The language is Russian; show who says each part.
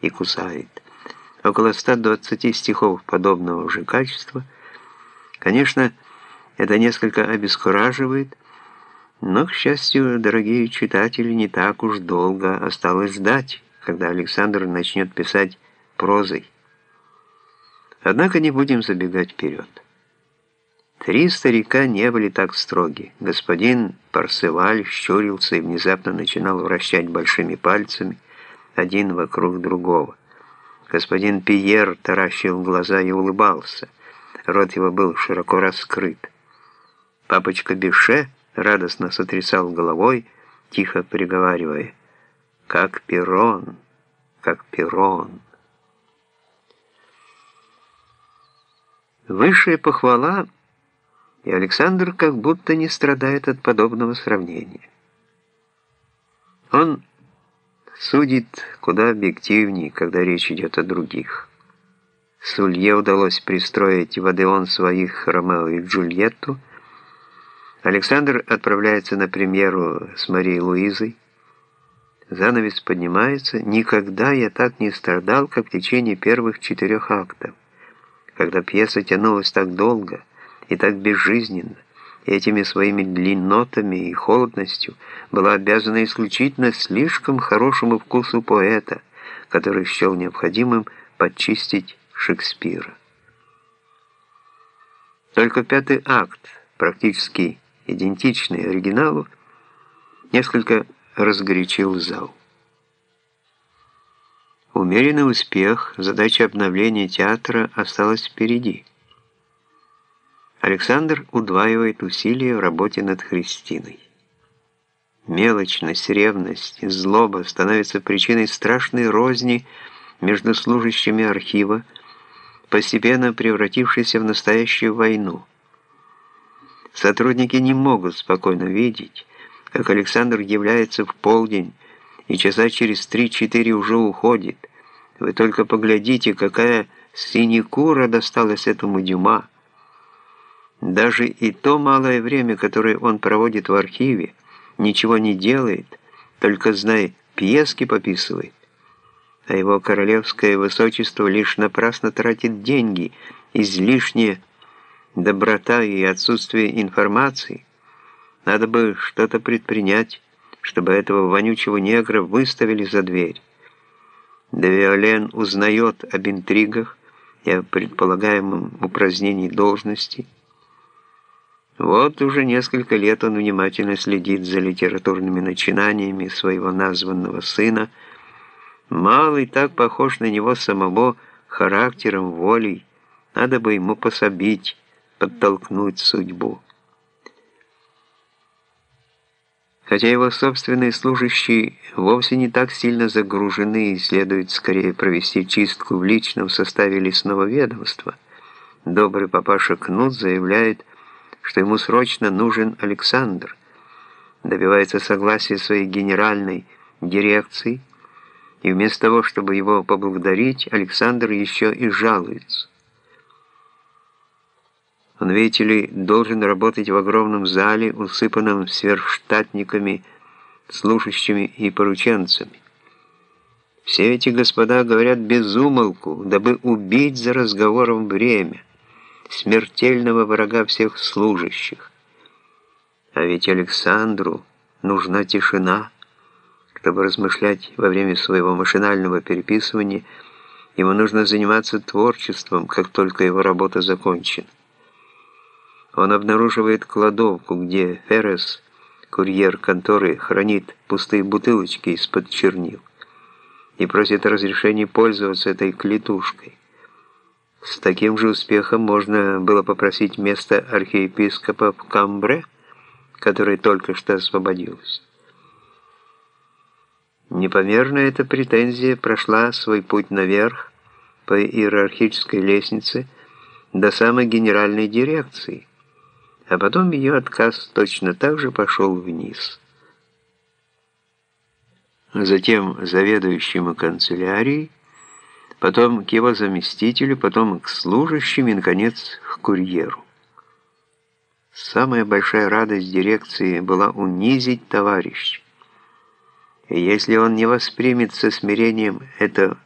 Speaker 1: и кусает. Около 120 стихов подобного же качества. Конечно, это несколько обескураживает, но, к счастью, дорогие читатели, не так уж долго осталось ждать, когда Александр начнет писать прозой. Однако не будем забегать вперед. Три старика не были так строги. Господин Парсеваль щурился и внезапно начинал вращать большими пальцами, один вокруг другого. Господин Пьер таращил глаза и улыбался. Рот его был широко раскрыт. Папочка Беше радостно сотрясал головой, тихо приговаривая, «Как перрон, как перрон». Высшая похвала, и Александр как будто не страдает от подобного сравнения. Он судит куда объективнее, когда речь идет о других. Сулье удалось пристроить в Адеон своих Ромео и Джульетту. Александр отправляется на премьеру с Марией Луизой. Занавес поднимается. Никогда я так не страдал, как в течение первых четырех актов когда пьеса тянулась так долго и так безжизненно, этими своими длиннотами и холодностью была обязана исключительно слишком хорошему вкусу поэта, который счел необходимым подчистить Шекспира. Только пятый акт, практически идентичный оригиналу, несколько разгорячил зал. Умеренный успех, задача обновления театра осталась впереди. Александр удваивает усилия в работе над Христиной. Мелочность, ревность, злоба становятся причиной страшной розни между служащими архива, постепенно превратившейся в настоящую войну. Сотрудники не могут спокойно видеть, как Александр является в полдень, и часа через три-четыре уже уходит. Вы только поглядите, какая синекура досталась этому Дюма. Даже и то малое время, которое он проводит в архиве, ничего не делает, только, знай, пьески пописывает. А его королевское высочество лишь напрасно тратит деньги, излишняя доброта и отсутствие информации. Надо бы что-то предпринять чтобы этого вонючего негра выставили за дверь. Девиолен узнает об интригах и о предполагаемом упразднении должности. Вот уже несколько лет он внимательно следит за литературными начинаниями своего названного сына. Малый так похож на него самого характером, волей. Надо бы ему пособить, подтолкнуть судьбу. хотя его собственные служащие вовсе не так сильно загружены и следует скорее провести чистку в личном составе лесного ведомства. Добрый папаша Кнут заявляет, что ему срочно нужен Александр, добивается согласия своей генеральной дирекции, и вместо того, чтобы его поблагодарить, Александр еще и жалуется. Он, видите ли, должен работать в огромном зале, усыпанном сверхштатниками, служащими и порученцами. Все эти господа говорят без умолку, дабы убить за разговором время, смертельного врага всех служащих. А ведь Александру нужна тишина, чтобы размышлять во время своего машинального переписывания, ему нужно заниматься творчеством, как только его работа закончена. Он обнаруживает кладовку, где Феррес, курьер конторы, хранит пустые бутылочки из-под чернил и просит разрешения пользоваться этой клетушкой. С таким же успехом можно было попросить место архиепископа в Камбре, который только что освободился. Непомерная эта претензия прошла свой путь наверх по иерархической лестнице до самой генеральной дирекции, а потом ее отказ точно так же пошел вниз. Затем заведующему канцелярией, потом к его заместителю, потом к служащим и, наконец, к курьеру. Самая большая радость дирекции была унизить товарища. И если он не воспримет со смирением это